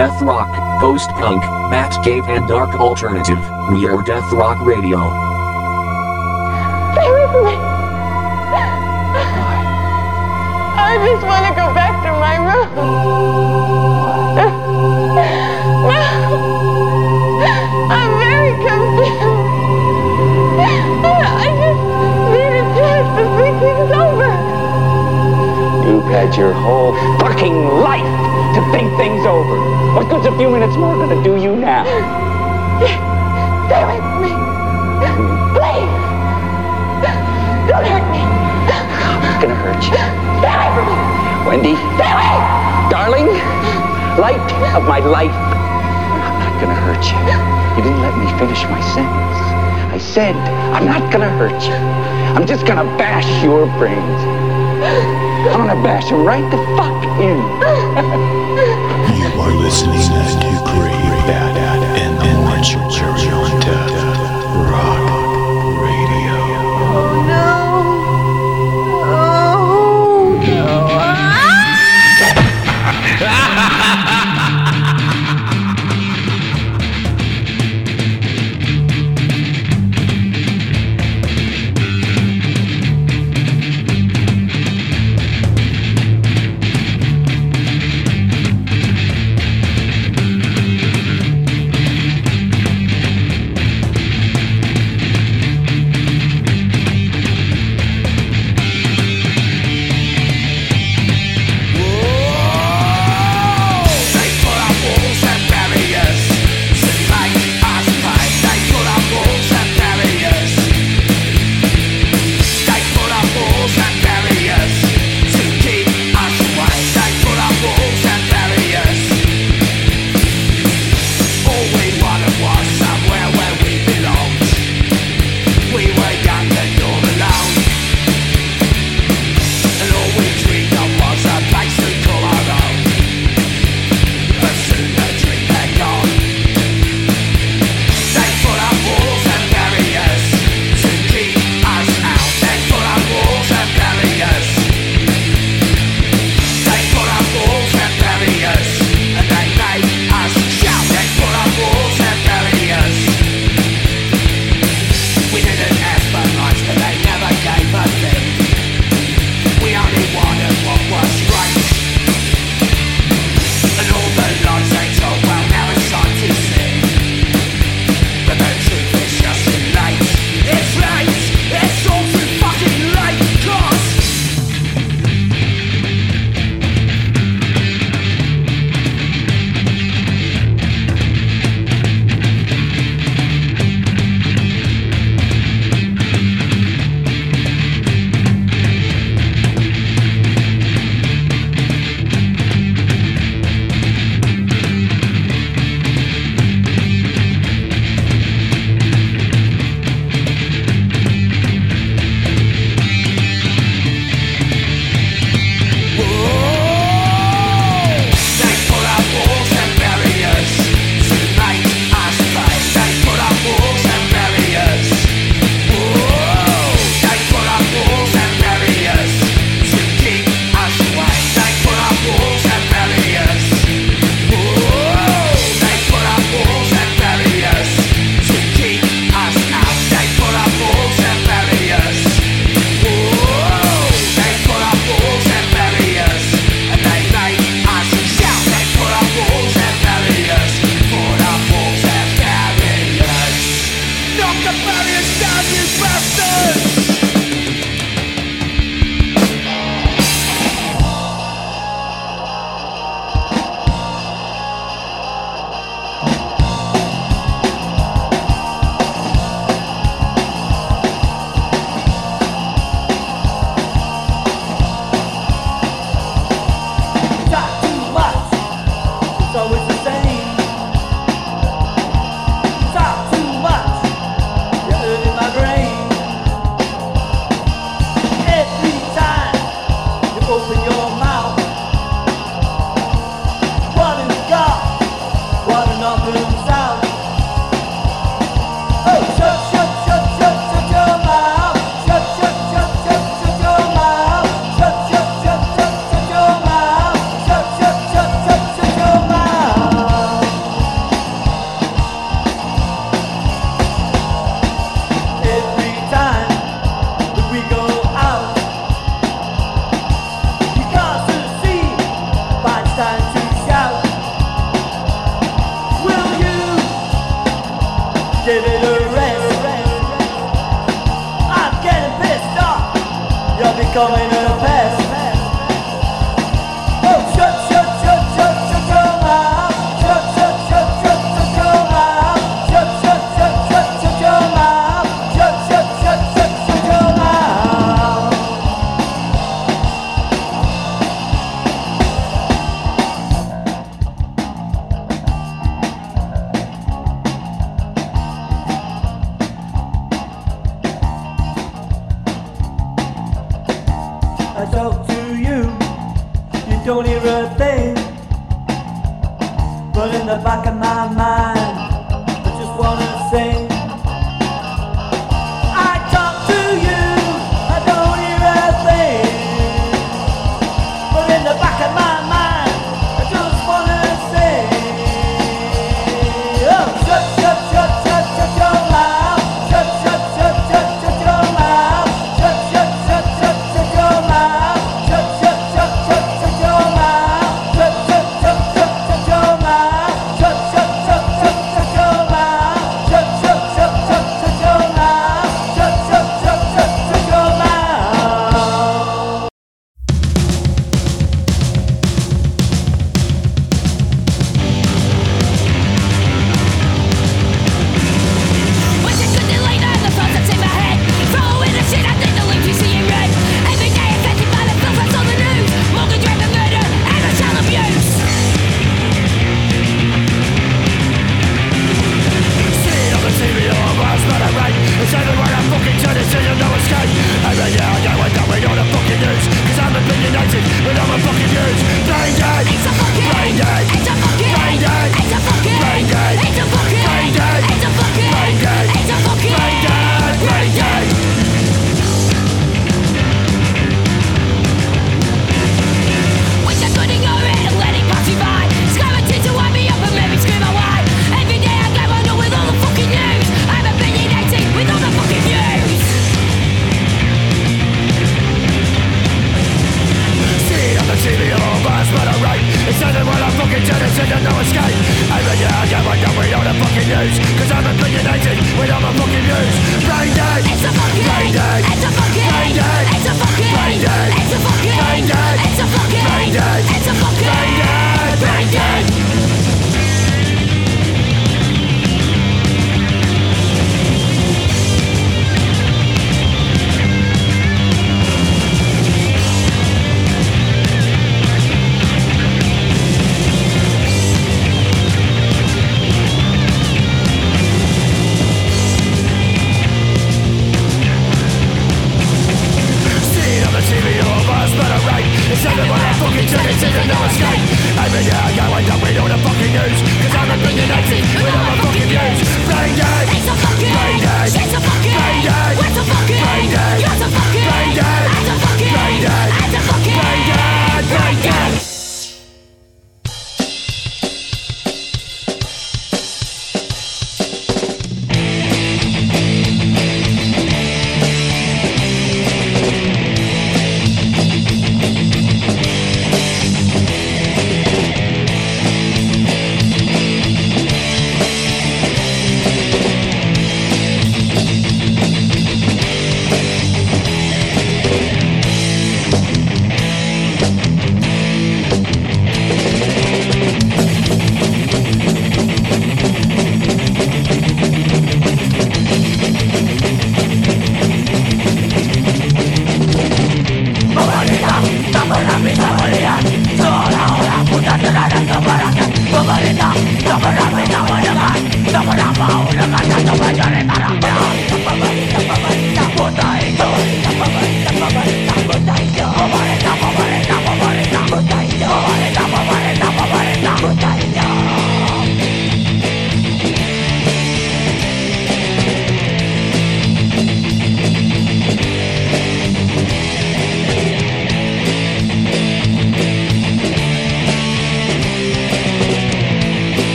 Death rock, post punk, Batcave, and dark alternative. We are Death Rock Radio. Stay with me. I just want to go back to my room. I'm very confused. I just need a chance to think things over. You've had your whole fucking life to think things over. What good's a few minutes more gonna do you now? Stay with me. Please. Don't hurt me. It's gonna hurt you. Stay away from me. Wendy, Stay away. darling, light of my life. I'm not gonna hurt you. You didn't let me finish my sentence. I said, I'm not gonna hurt you. I'm just gonna bash your brains. I'm gonna bash them right the fuck in. You are listening to Crave Bad and the on becoming a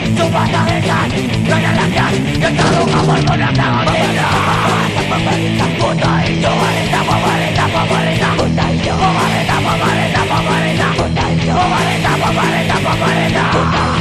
su pata gana la vida, que está loca por con la caballera. Paparita, puta y yo, varita, paparita, paparita, puta y yo, paparita, paparita, paparita, puta y yo, paparita, paparita, paparita, puta y yo.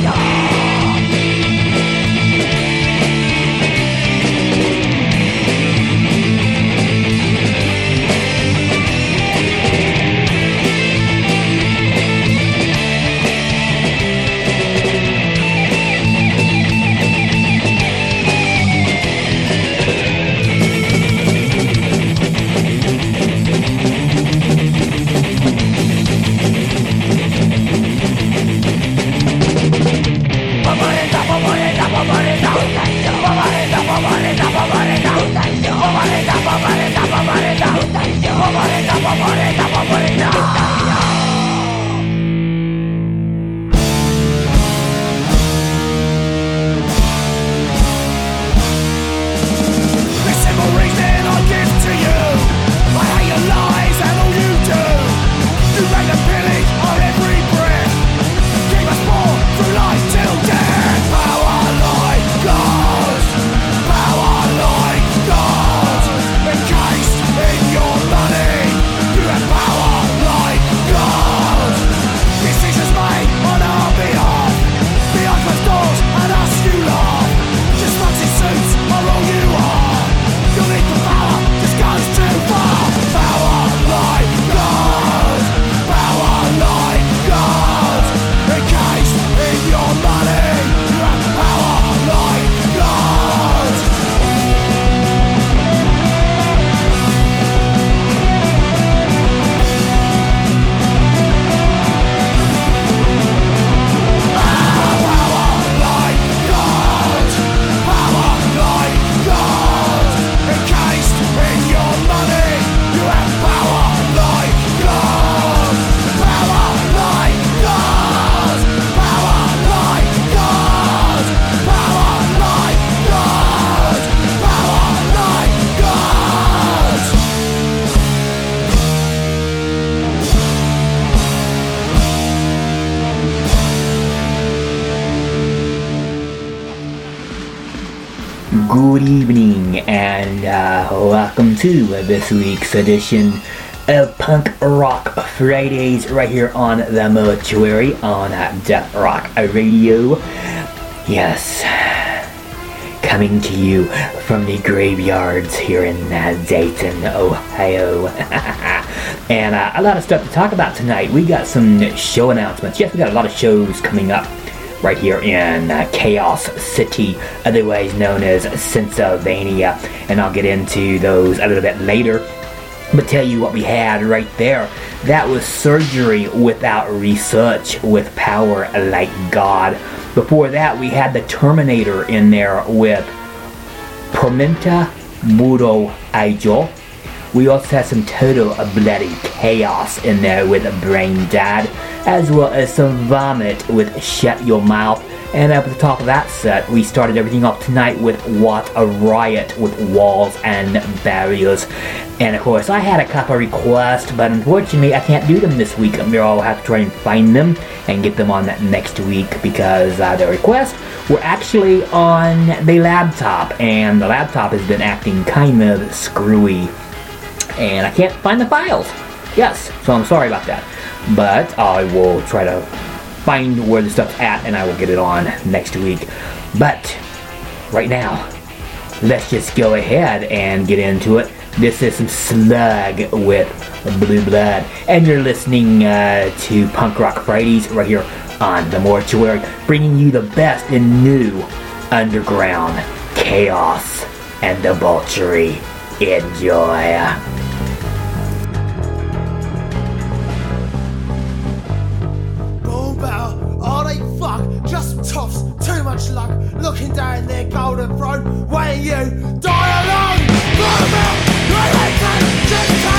Poporita, poporita, poporita. Poporita, poporita, poporita. This week's edition of Punk Rock Fridays right here on the Mortuary on Death Rock Radio. Yes, coming to you from the graveyards here in Dayton, Ohio. and uh, a lot of stuff to talk about tonight. We got some show announcements. Yes, we got a lot of shows coming up right here in uh, Chaos City, otherwise known as Sensylvania. And I'll get into those a little bit later. But tell you what we had right there. That was surgery without research with power like God. Before that, we had the Terminator in there with Promenta Muro Aijo. We also had some total bloody chaos in there with Brain Dad, as well as some vomit with Shut Your Mouth. And up at the top of that set, we started everything off tonight with What a Riot with Walls and Barriers. And of course, I had a couple requests, but unfortunately, I can't do them this week. I'll have to try and find them and get them on that next week because uh, the requests were actually on the laptop, and the laptop has been acting kind of screwy and I can't find the files. Yes, so I'm sorry about that. But I will try to find where the stuff's at and I will get it on next week. But right now, let's just go ahead and get into it. This is some slug with Blue Blood, and you're listening uh, to Punk Rock Fridays right here on the Mortuary, bringing you the best in new underground chaos and debauchery. Enjoy. Fuck, just toffs, too much luck. Looking down their golden throne, waiting you die alone. Hate just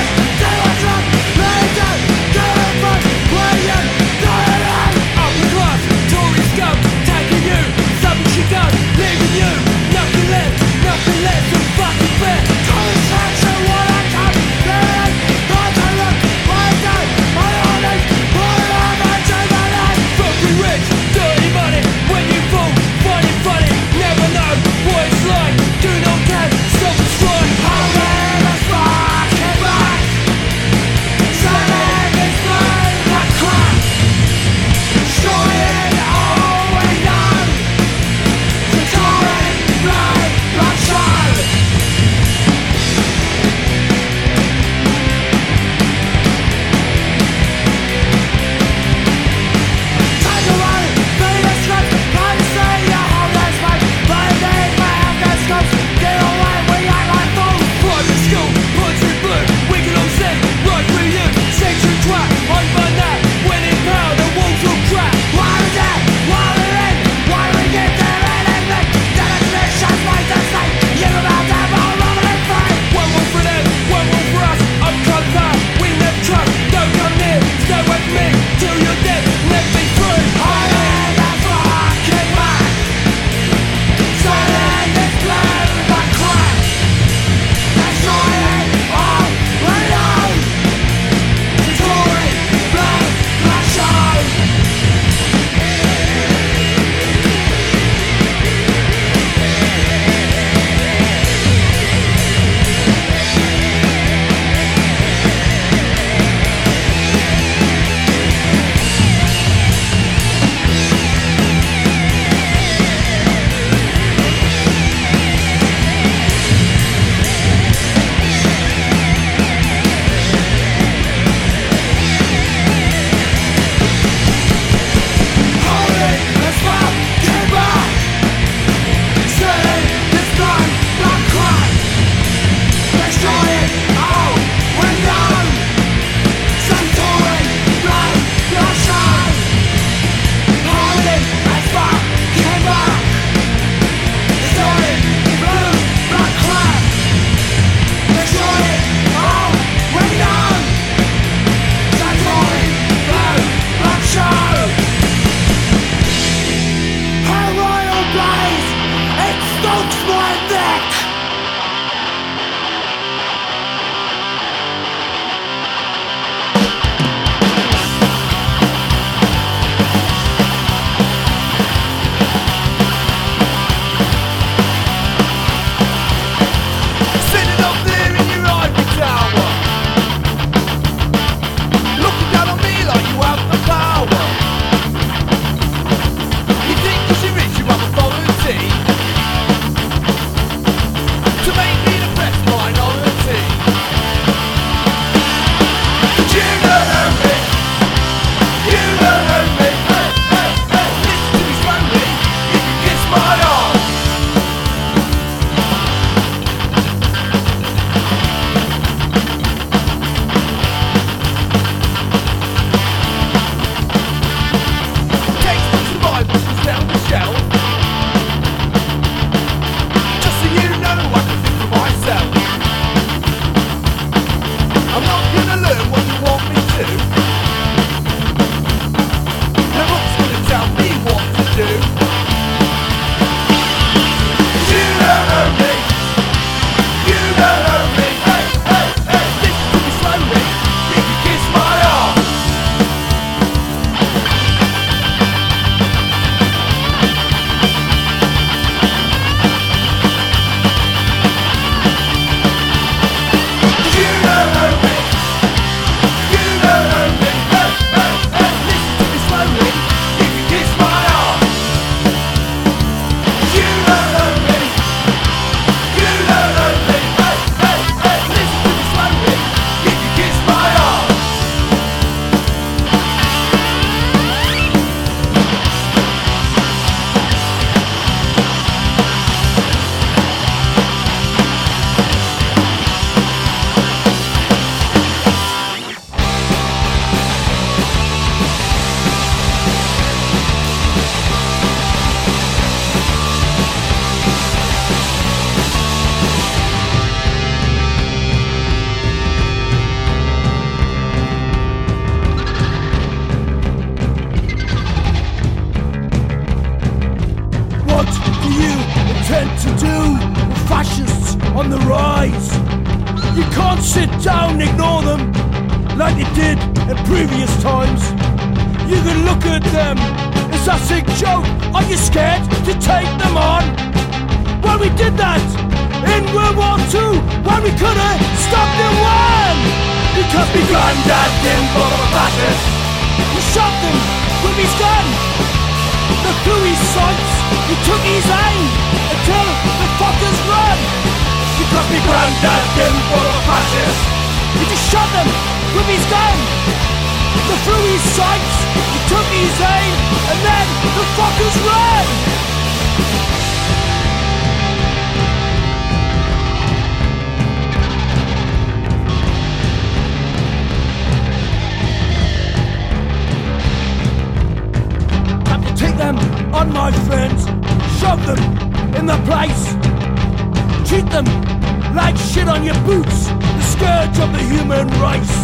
on your boots, the scourge of the human race.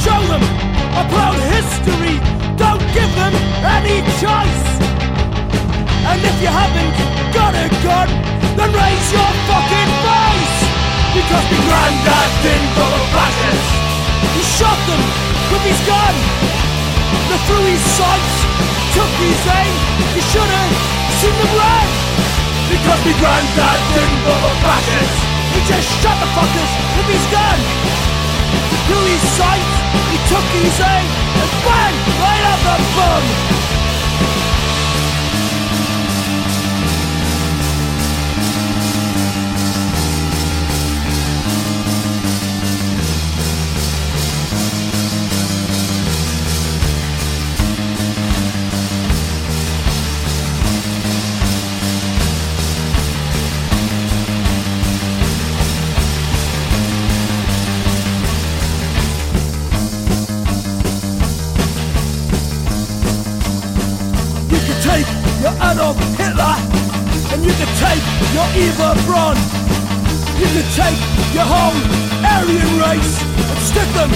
Show them a proud history. Don't give them any choice. And if you haven't got a gun, then raise your fucking face. Because the granddad didn't go to fascists. He shot them with his gun. The through his sights, took his aim. You should have seen them run. Because the granddad didn't go to fascists. He just shot the fuckers with his gun. Through his sights, he took his aim and bang right up the bum. Your Eva Braun. You can take your whole Aryan race and stick them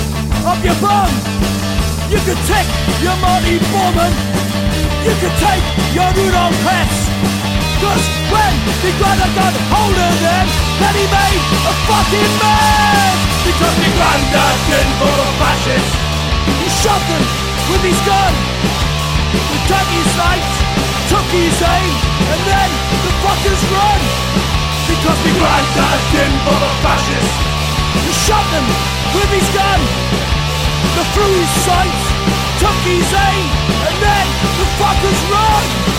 up your bum. You could take your Marty Bormann. You could take your Rudolf Hess. Cause when the brother got hold of them, then he made a fucking man. Because the granddad didn't for the fascists. He shot them with his gun. He took his sights, aim, and then the fuckers run. Because we granddad didn't for the fascists. He shot them with his gun. The through his sights, took his aim, and then the fuckers run.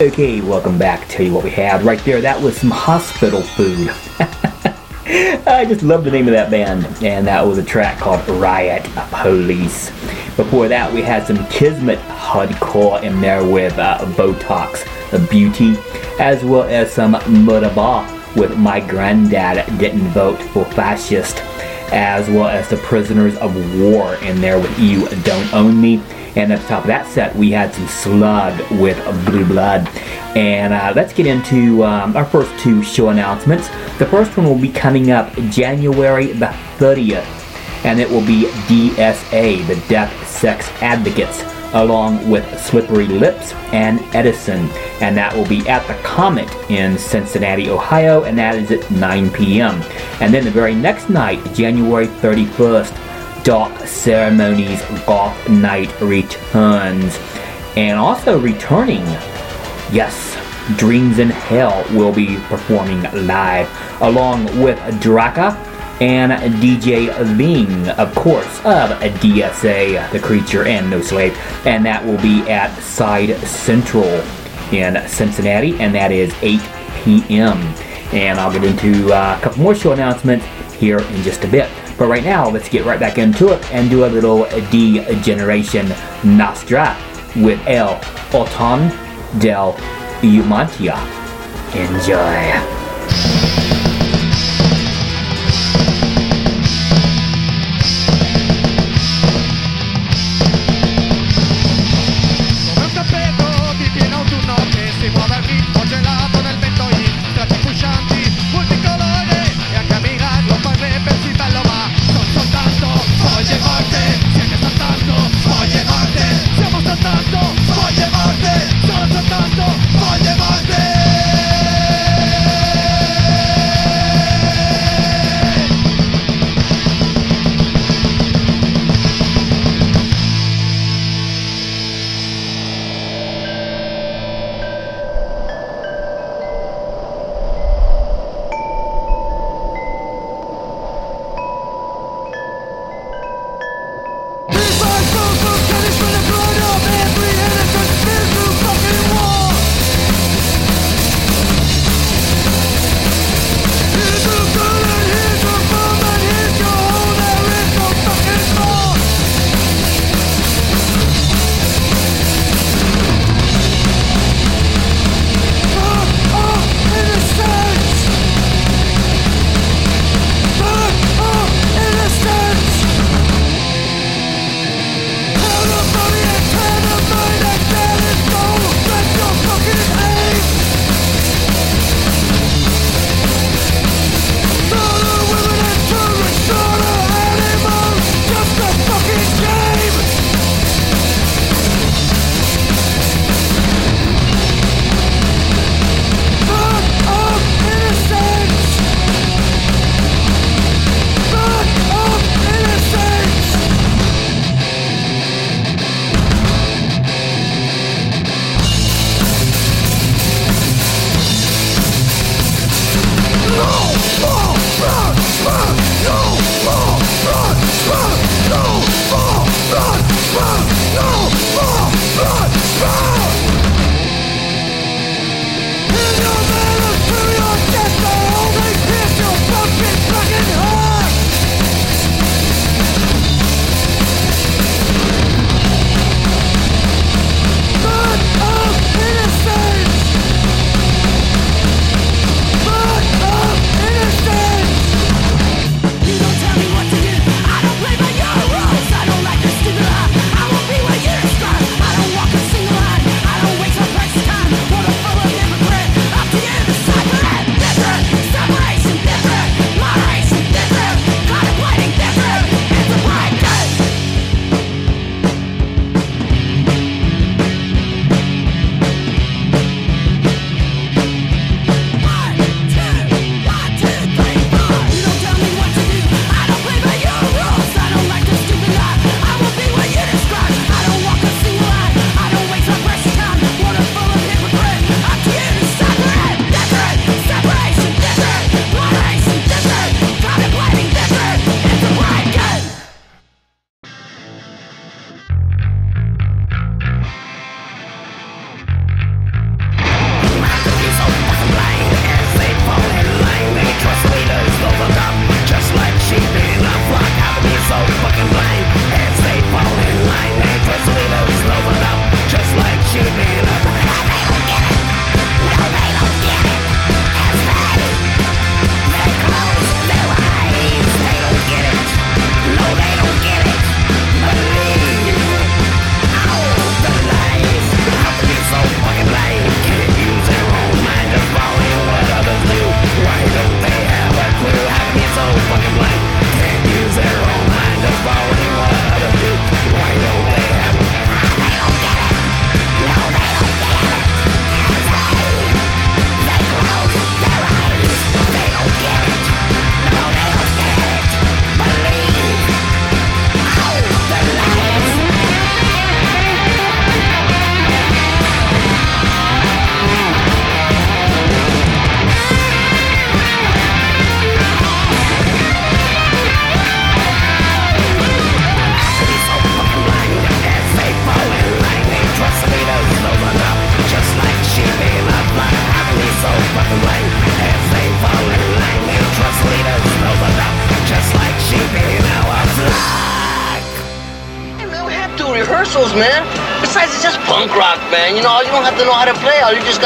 Okay, welcome back. Tell you what we had right there. That was some hospital food. I just love the name of that band, and that was a track called Riot Police. Before that, we had some Kismet hardcore in there with uh, Botox Beauty, as well as some Murabah with My Granddad Didn't Vote for Fascist, as well as the Prisoners of War in there with You Don't Own Me. And at the top of that set, we had some Slug with Blue Blood. And uh, let's get into um, our first two show announcements. The first one will be coming up January the 30th, and it will be DSA, the Deaf Sex Advocates, along with Slippery Lips and Edison. And that will be at the Comet in Cincinnati, Ohio, and that is at 9 p.m. And then the very next night, January 31st, Dark Ceremonies Goth Night returns. And also returning, yes, Dreams in Hell will be performing live along with Draka and DJ Ling, of course, of DSA, The Creature and No Slave. And that will be at Side Central in Cincinnati, and that is 8 p.m. And I'll get into uh, a couple more show announcements here in just a bit. But right now, let's get right back into it and do a little D-Generation Nostra with El Auton del Humantia. Enjoy.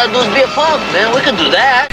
Gotta be a punk, man. We can do that.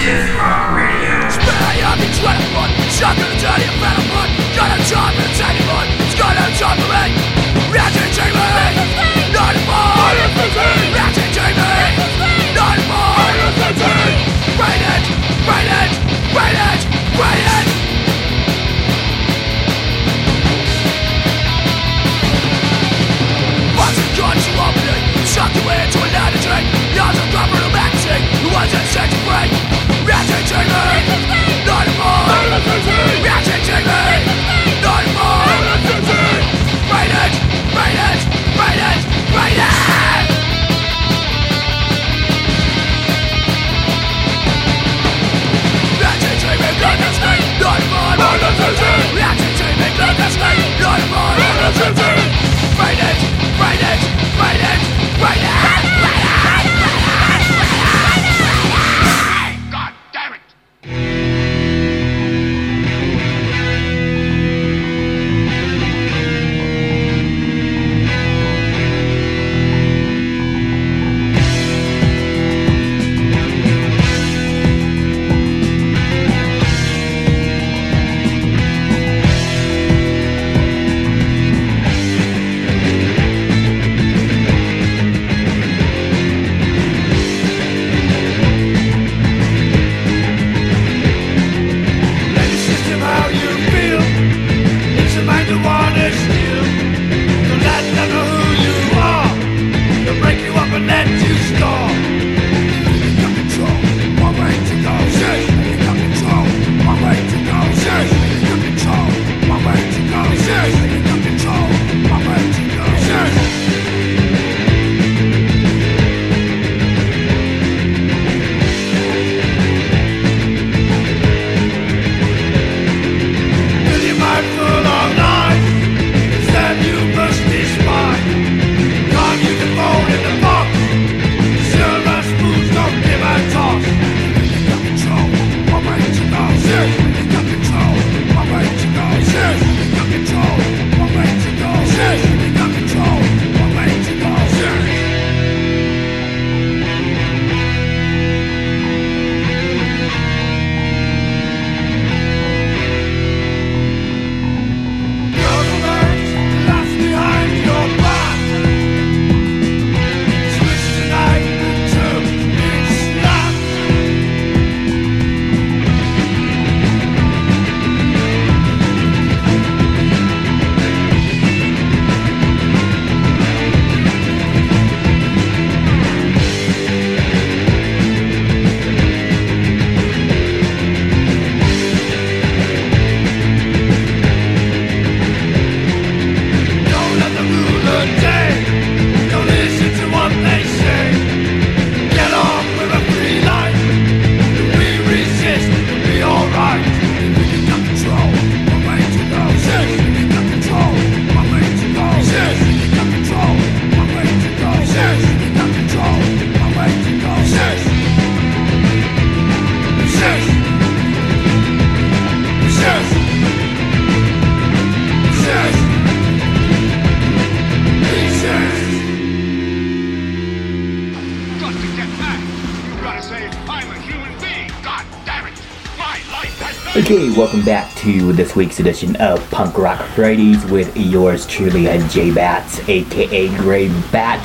Okay, welcome back to this week's edition of Punk Rock Fridays with yours truly, uh, J Bats, aka Grey Bat.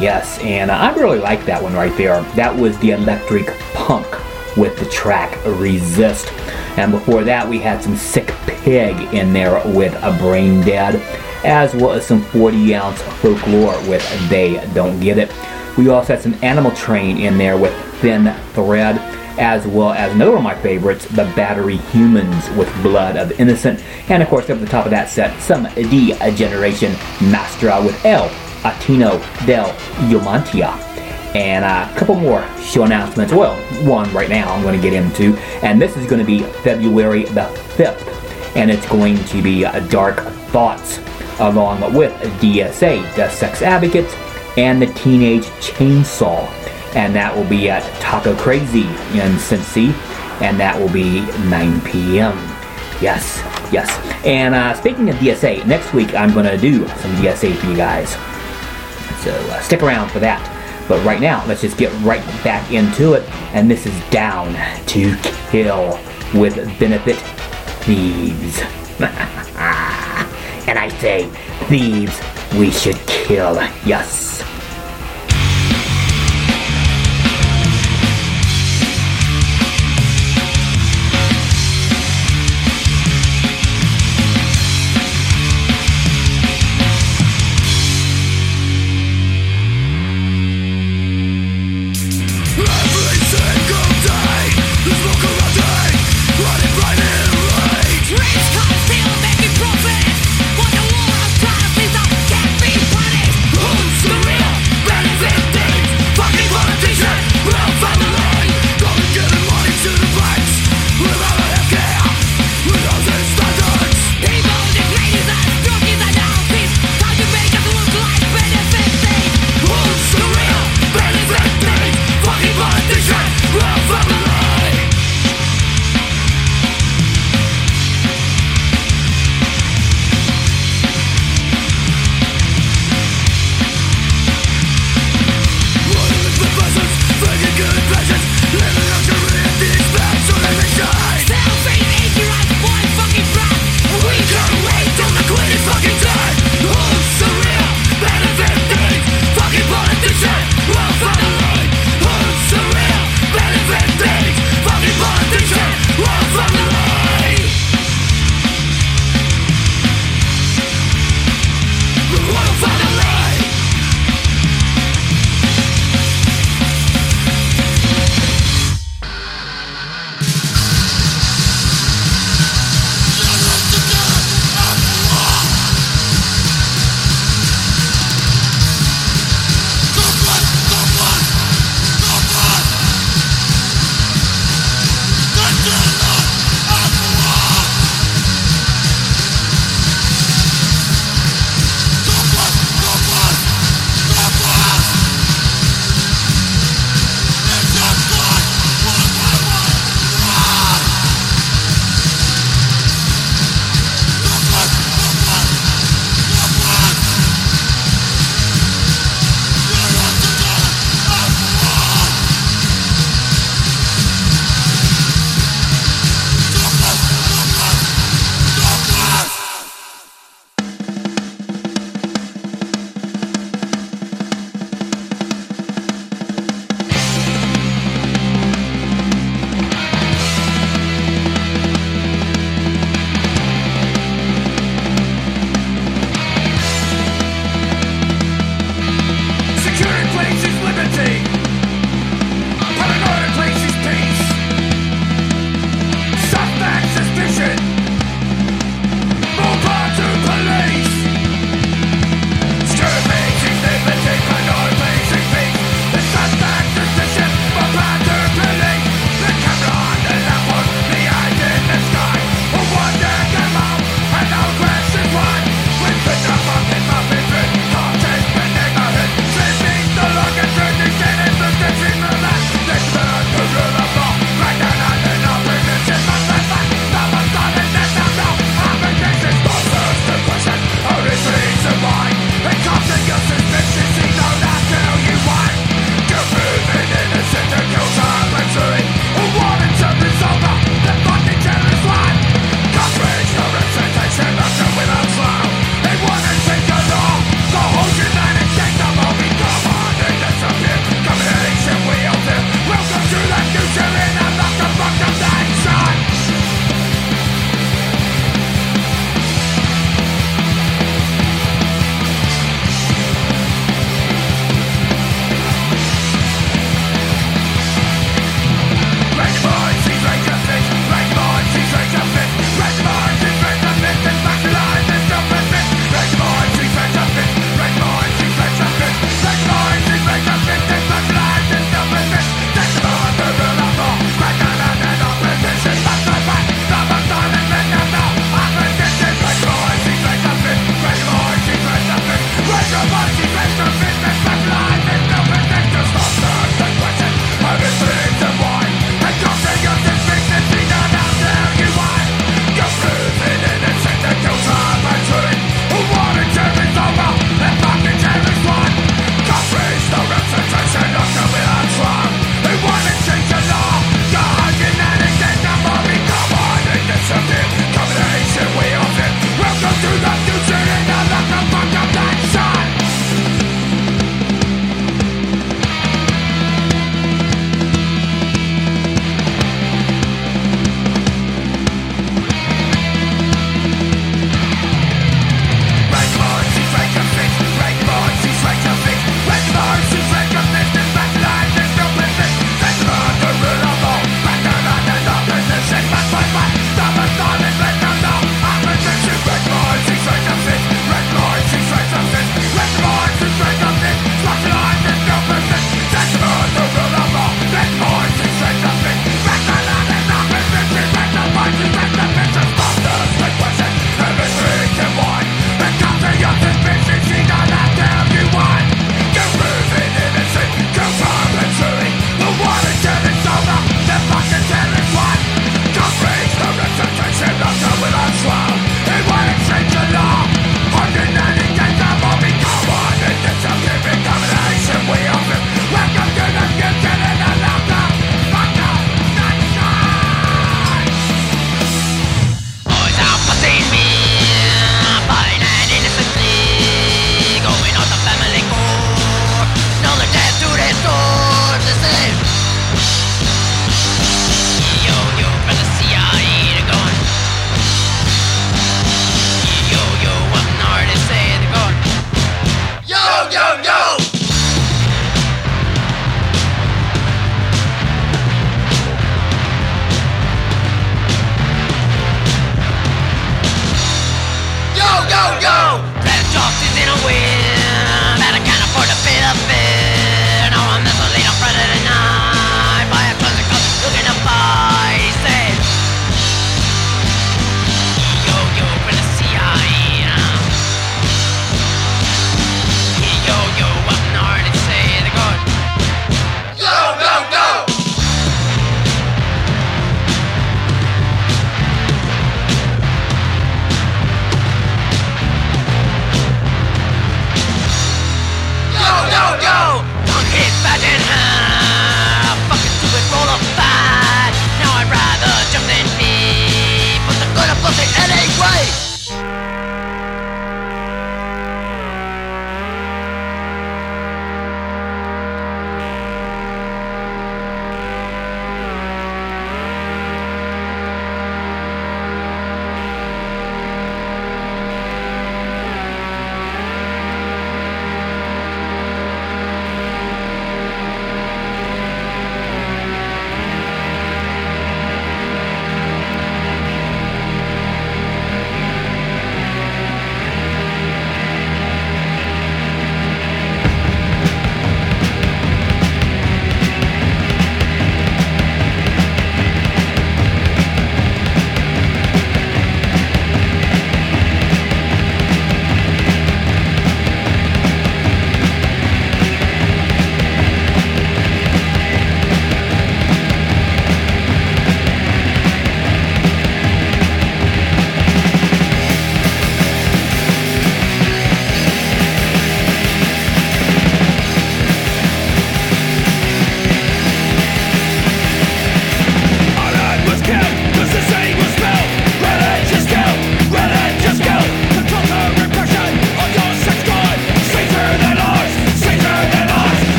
Yes, and I really like that one right there. That was the Electric Punk with the track Resist. And before that, we had some Sick Pig in there with a Brain Dead, as well as some 40 ounce folklore with They Don't Get It. We also had some Animal Train in there with Thin Thread, as well as another one of my favorites, The Battery Humans with Blood of Innocent. And of course, up at the top of that set, some D Generation Mastra with El Atino del Yomantia. And a couple more show announcements. Well, one right now I'm going to get into, and this is going to be February the 5th, and it's going to be Dark Thoughts, along with DSA, the Sex Advocates, and the Teenage Chainsaw, and that will be at Taco Crazy in Cincy, and that will be 9 p.m. Yes, yes. And uh, speaking of DSA, next week I'm going to do some DSA for you guys. So uh, stick around for that. But right now, let's just get right back into it. And this is Down to Kill with Benefit Thieves. and I say, thieves, we should kill. Yes.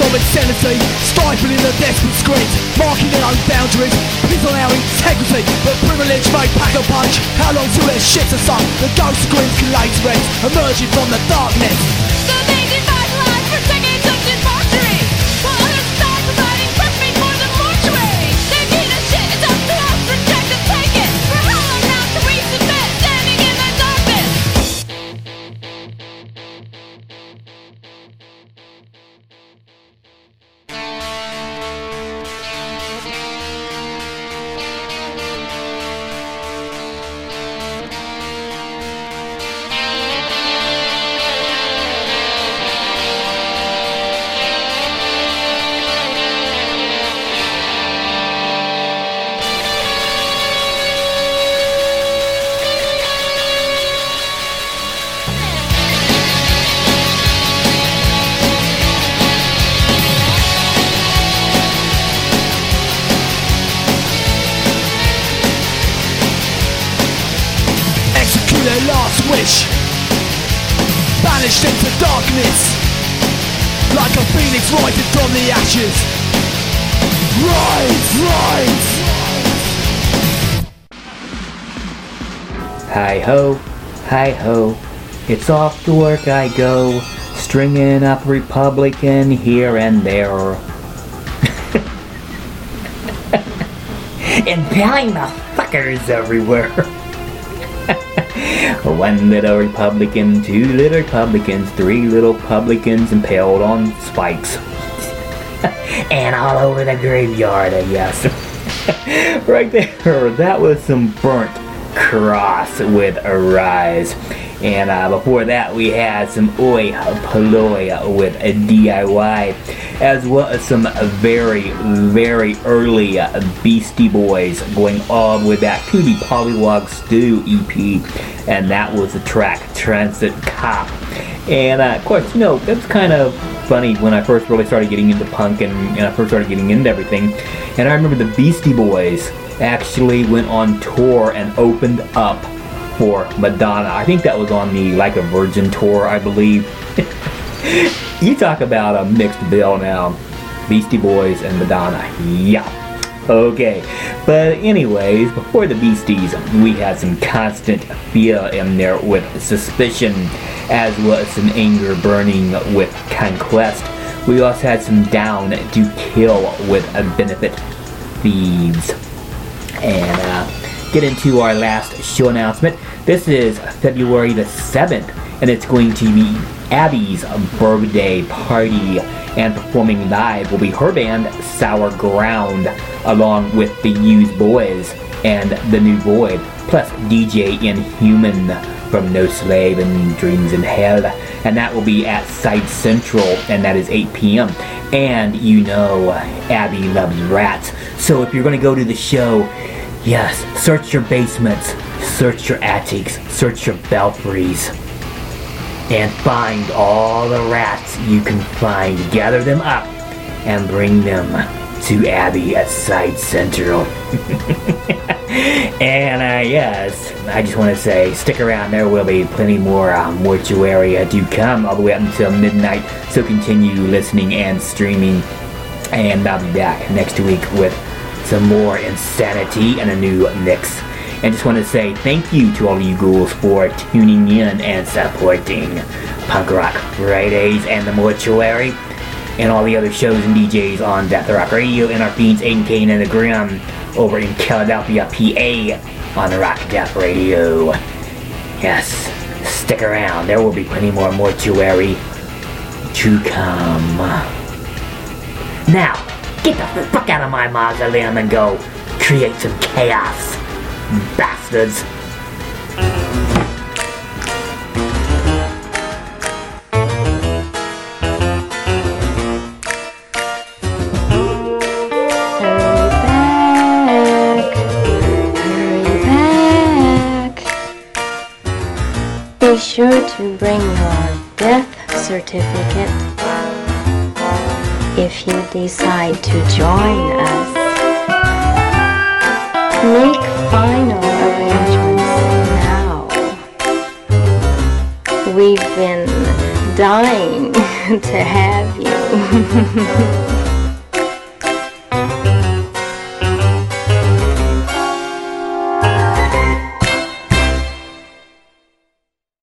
of insanity Stifling the desperate screams Marking their own boundaries Pins our integrity But privilege may pack a punch. How long till their shit's a sun The ghost screams collate rings Emerging from the darkness. The amazing ho. It's off to work I go, stringing up Republican here and there. Impaling the fuckers everywhere. One little Republican, two little Republicans, three little publicans impaled on spikes. and all over the graveyard, I guess. right there, that was some burnt cross with a rise. And uh, before that, we had some Oi Polloi with a DIY, as well as some very, very early uh, Beastie Boys going all the way back to the Pollywog Stew EP, and that was the track Transit Cop. And uh, of course, you know, that's kind of funny when I first really started getting into punk and, and I first started getting into everything. And I remember the Beastie Boys actually went on tour and opened up for Madonna. I think that was on the Like a Virgin tour, I believe. you talk about a mixed bill now. Beastie Boys and Madonna. Yeah. Okay. But anyways, before the Beasties, we had some constant fear in there with suspicion, as well as some anger burning with conquest. We also had some down to kill with a benefit thieves and uh, get into our last show announcement. This is February the 7th, and it's going to be Abby's birthday party. And performing live will be her band Sour Ground, along with the Used Boys and the New Void, plus DJ Inhuman from No Slave and Dreams in Hell. And that will be at Side Central, and that is 8 p.m. And you know, Abby loves rats. So if you're going to go to the show, yes, search your basements, search your attics, search your belfries, and find all the rats you can find. Gather them up and bring them to Abby at Side Central. and uh, yes, I just want to say, stick around. There will be plenty more uh, mortuary to come all the way up until midnight. So continue listening and streaming. And I'll be back next week with some more insanity and a new mix. And just want to say thank you to all of you ghouls for tuning in and supporting Punk Rock Fridays and the Mortuary and all the other shows and DJs on Death Rock Radio and our fiends Aiden Kane and the Grim over in Philadelphia, PA on Rock Death Radio. Yes, stick around. There will be plenty more mortuary to come. Now, get the fuck out of my mausoleum and go create some chaos, bastards. Sure to bring your death certificate if you decide to join us. Make final arrangements now. We've been dying to have you.